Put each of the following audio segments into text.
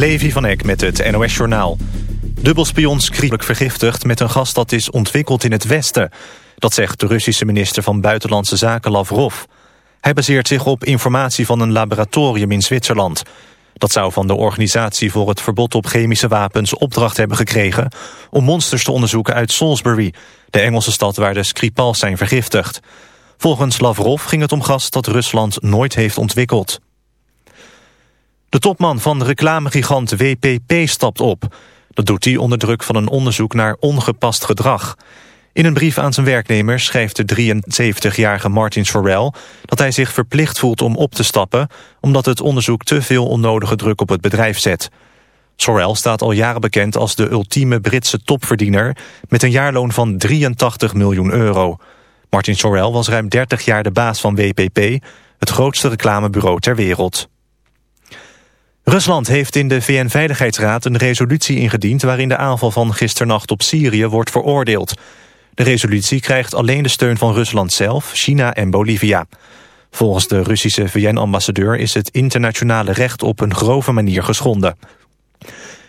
Levi van Eck met het NOS-journaal. Dubbelspion skrielijk vergiftigd met een gas dat is ontwikkeld in het Westen. Dat zegt de Russische minister van Buitenlandse Zaken Lavrov. Hij baseert zich op informatie van een laboratorium in Zwitserland. Dat zou van de Organisatie voor het Verbod op Chemische Wapens opdracht hebben gekregen... om monsters te onderzoeken uit Salisbury, de Engelse stad waar de Skripals zijn vergiftigd. Volgens Lavrov ging het om gas dat Rusland nooit heeft ontwikkeld. De topman van reclamegigant WPP stapt op. Dat doet hij onder druk van een onderzoek naar ongepast gedrag. In een brief aan zijn werknemers schrijft de 73-jarige Martin Sorrell... dat hij zich verplicht voelt om op te stappen... omdat het onderzoek te veel onnodige druk op het bedrijf zet. Sorrell staat al jaren bekend als de ultieme Britse topverdiener... met een jaarloon van 83 miljoen euro. Martin Sorrell was ruim 30 jaar de baas van WPP... het grootste reclamebureau ter wereld. Rusland heeft in de VN-veiligheidsraad een resolutie ingediend... waarin de aanval van gisternacht op Syrië wordt veroordeeld. De resolutie krijgt alleen de steun van Rusland zelf, China en Bolivia. Volgens de Russische VN-ambassadeur is het internationale recht op een grove manier geschonden.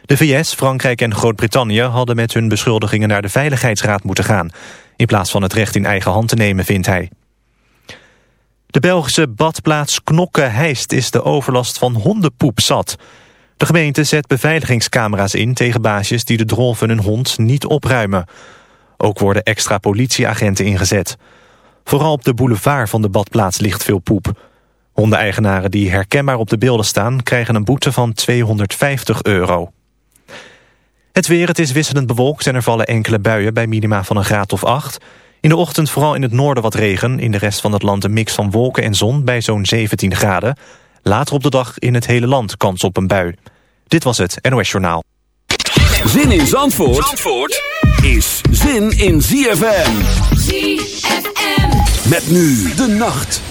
De VS, Frankrijk en Groot-Brittannië hadden met hun beschuldigingen naar de Veiligheidsraad moeten gaan... in plaats van het recht in eigen hand te nemen, vindt hij. De Belgische badplaats Knokke-Heist is de overlast van hondenpoep zat. De gemeente zet beveiligingscamera's in tegen baasjes die de drol van hun hond niet opruimen. Ook worden extra politieagenten ingezet. Vooral op de boulevard van de badplaats ligt veel poep. Hondeneigenaren die herkenbaar op de beelden staan... krijgen een boete van 250 euro. Het weer, het is wisselend bewolkt en er vallen enkele buien... bij minima van een graad of 8. In de ochtend vooral in het noorden wat regen. In de rest van het land een mix van wolken en zon bij zo'n 17 graden. Later op de dag in het hele land kans op een bui. Dit was het NOS Journaal. Zin in Zandvoort, Zandvoort is zin in ZFM. ZFM. Met nu de nacht.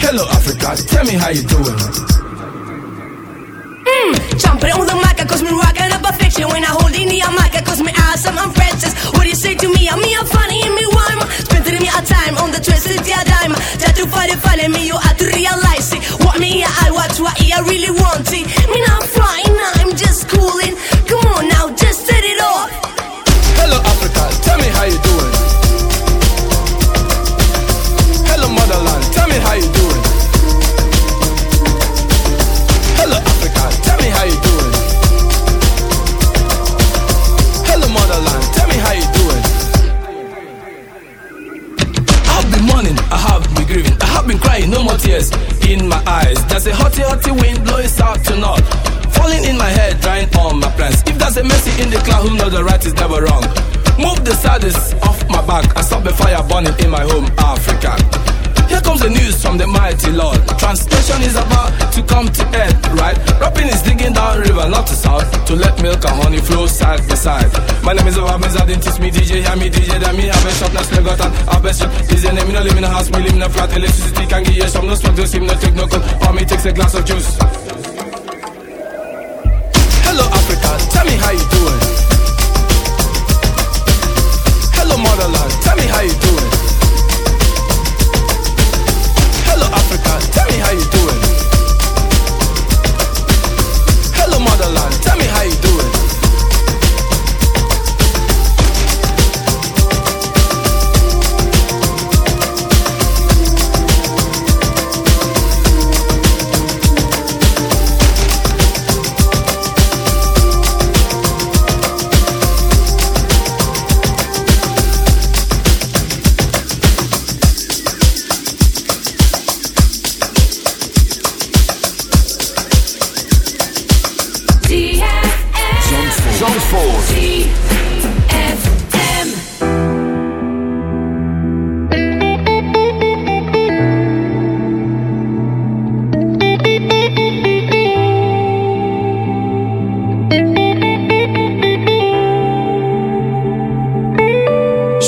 Hello, Africa, tell me how you doing. Mm, jumping on the mic, cause me rocking up a fiction. When I hold in the mic, cause me awesome, I'm princess What do you say to me? I'm me, I'm funny, and me rhyme Spending me a time on the twisted yeah dime Try to find it, find me, you have to realize it. What me, I watch, what I really want it. Me not flying, I'm just cooling. Come on now, just set it off. Hello, Africa, tell me how you doing. Side by side. My name is Obamiz, I didn't teach me DJ, hear me DJ, then me have a shop, now still got an best shop. DJ name, me no live in a house, me live in a flat, electricity can give you some, no smoke, no steam, no take no cold, for me takes a glass of juice.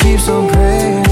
Keeps on praying.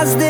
as they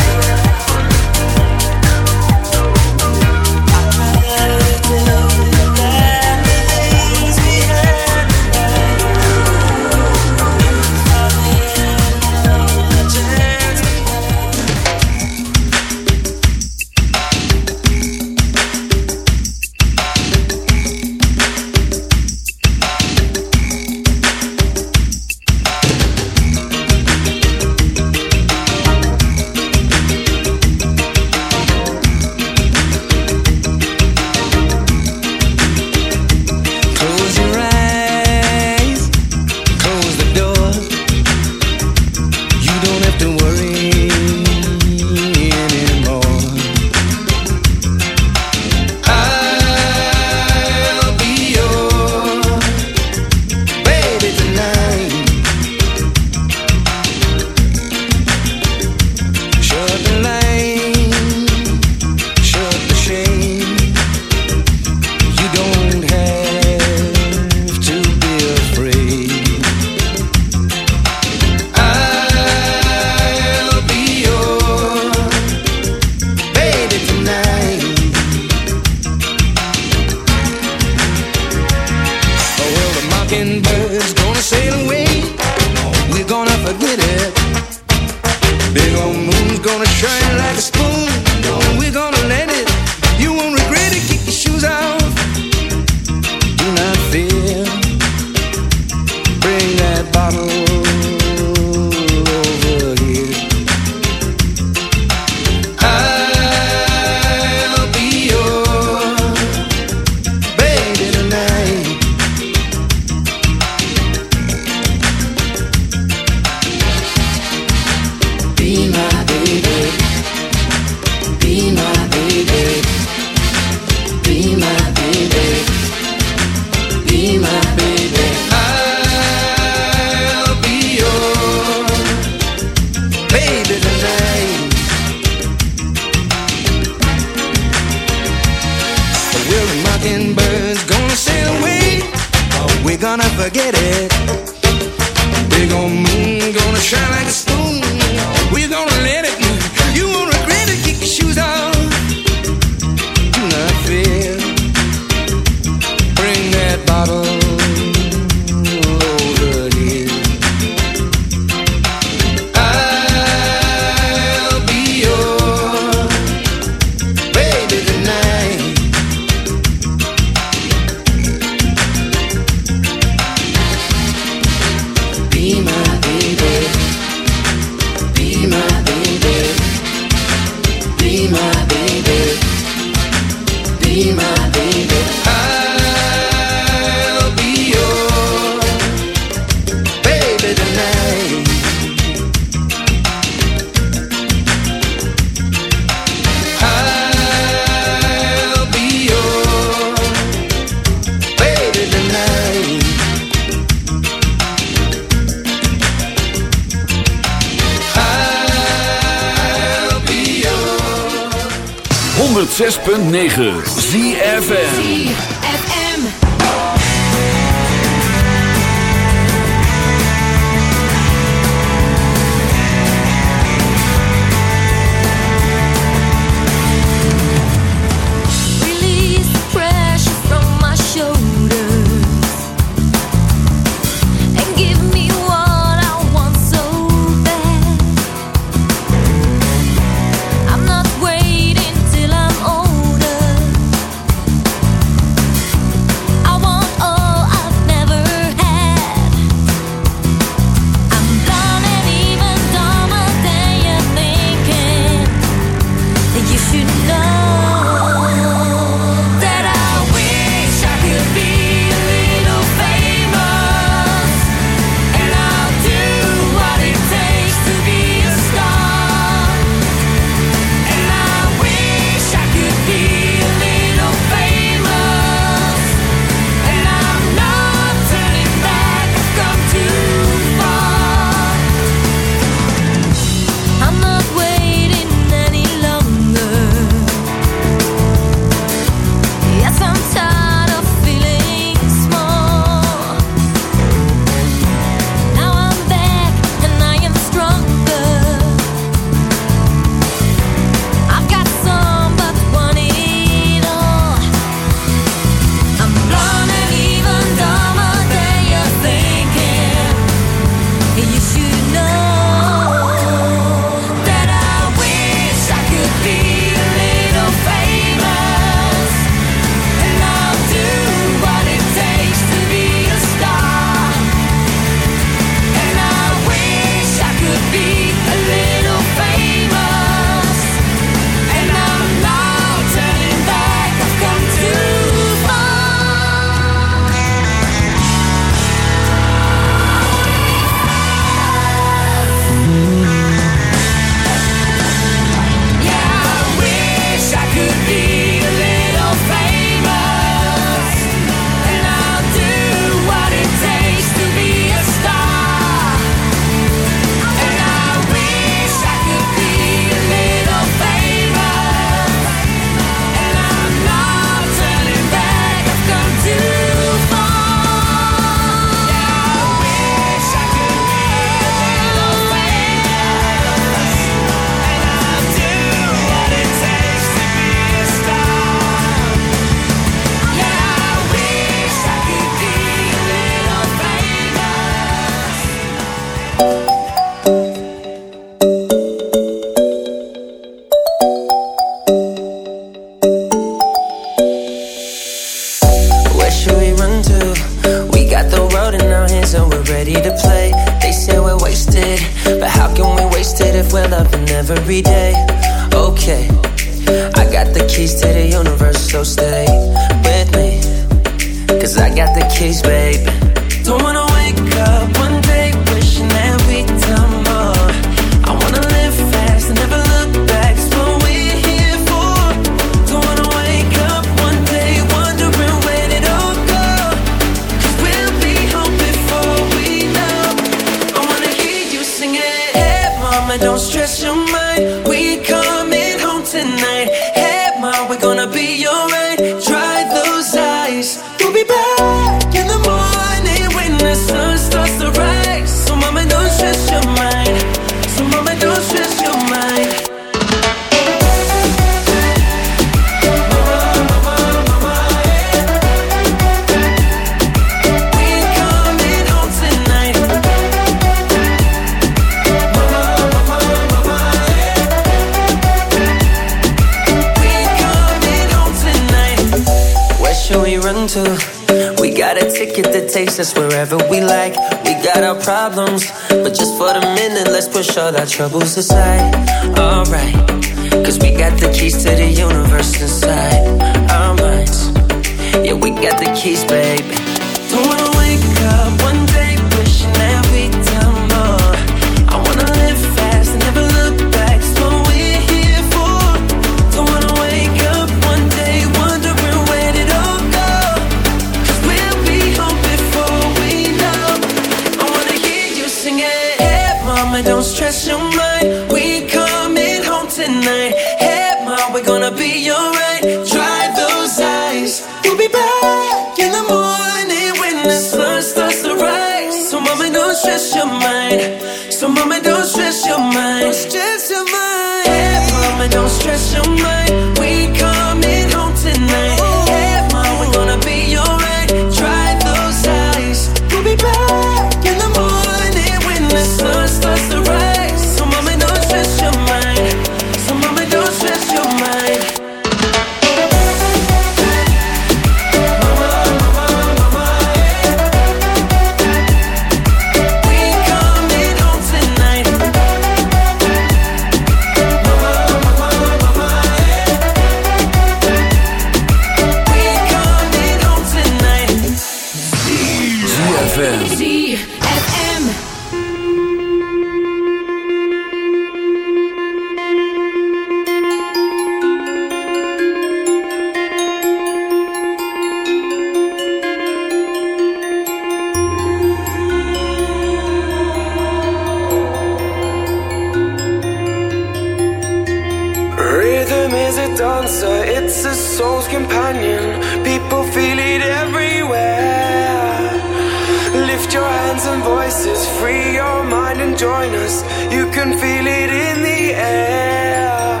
us free your mind and join us. You can feel it in the air.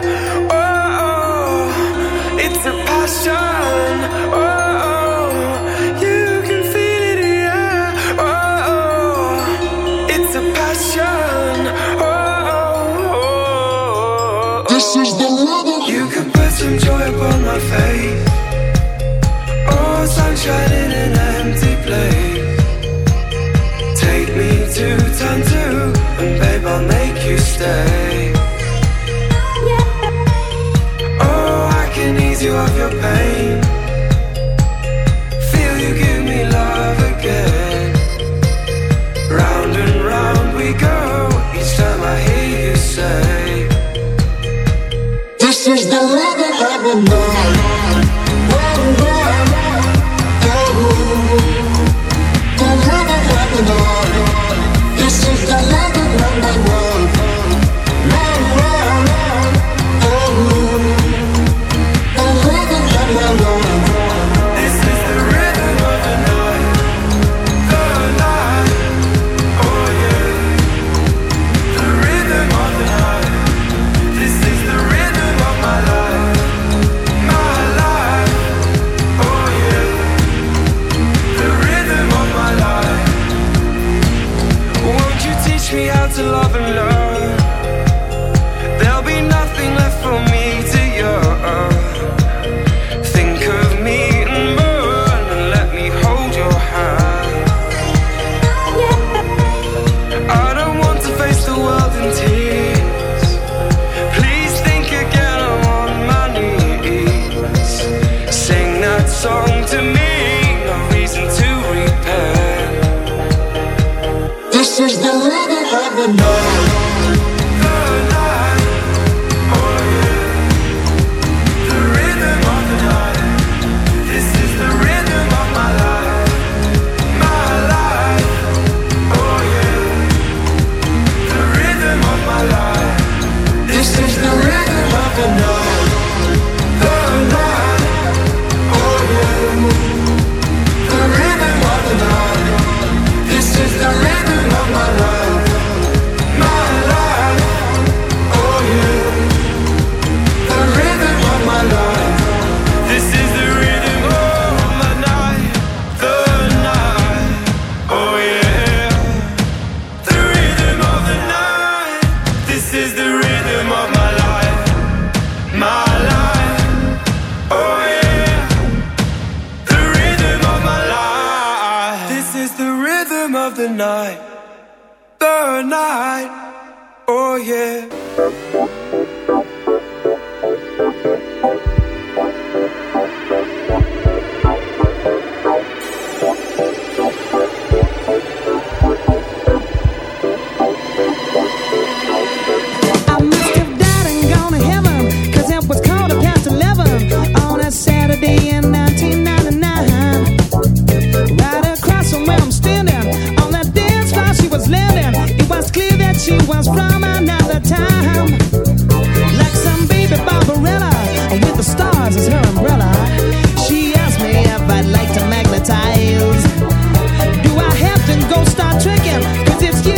Oh, oh it's a passion. Oh, oh, you can feel it in the air. Oh, oh it's a passion. Oh, oh, oh, this is the rhythm. You can put some joy upon my face. Oh, sunshine. undo And babe, I'll make you stay. Oh, I can ease you of your pain. Feel you give me love again. Round and round we go Each time I hear you say This is the love that I've been if you.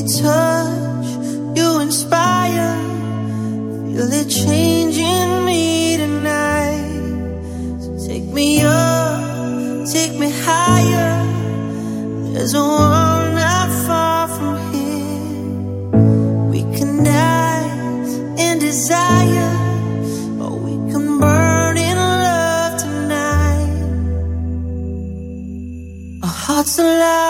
we touch, you inspire. Feel it changing me tonight. So take me up, take me higher. There's a world not far from here. We can die in desire, or we can burn in love tonight. Our hearts alive.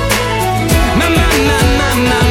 My, my, my, my,